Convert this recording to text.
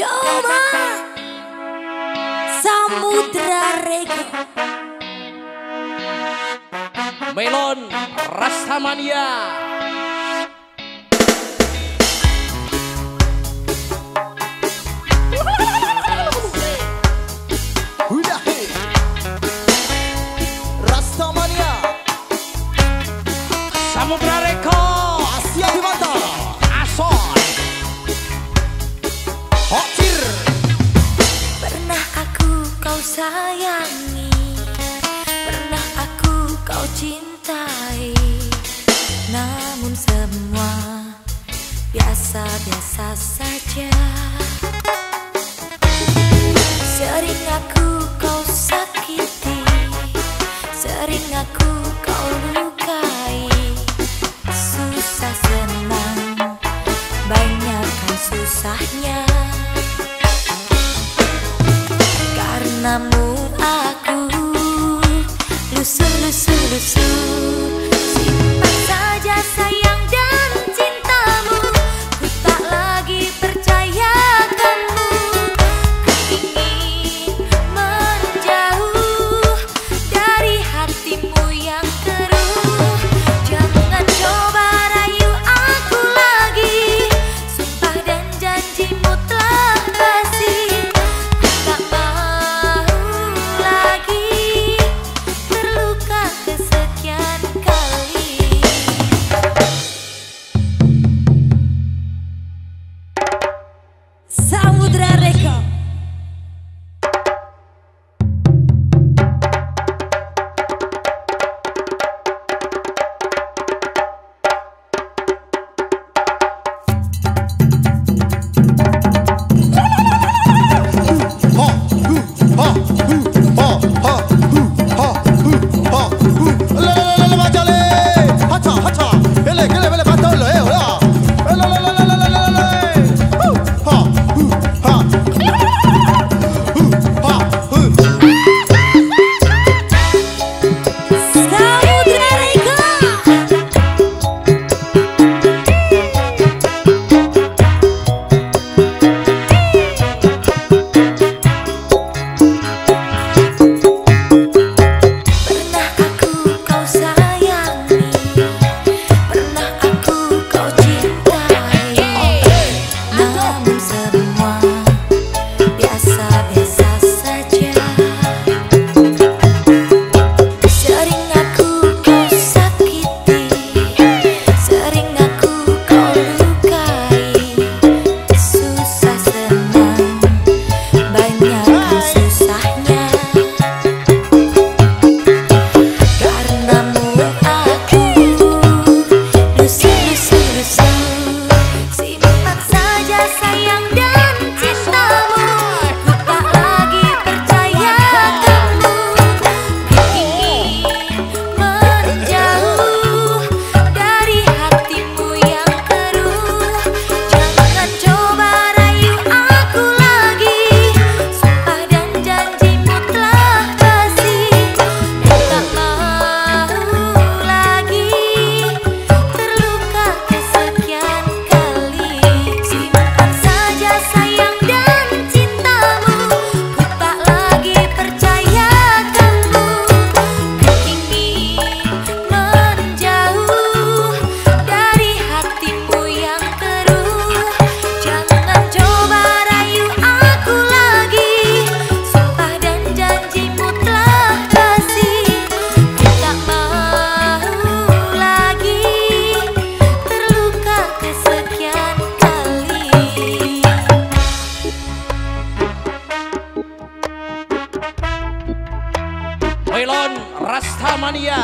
Yoma Samudra Rego Melon Rastamania Rastamania Samudra Reko sayangi. Pernah aku kau cintai Namun semua biasa-biasa saja. Sering aku kau sakiti Sering aku kau lukai. Susah senang Banyakkan susahnya. Karenamu lusuh lusuh lusuh simpan saja sayang dan cintamu ku tak lagi percaya kamu ingin menjauh dari hatimu Bang Rastamania.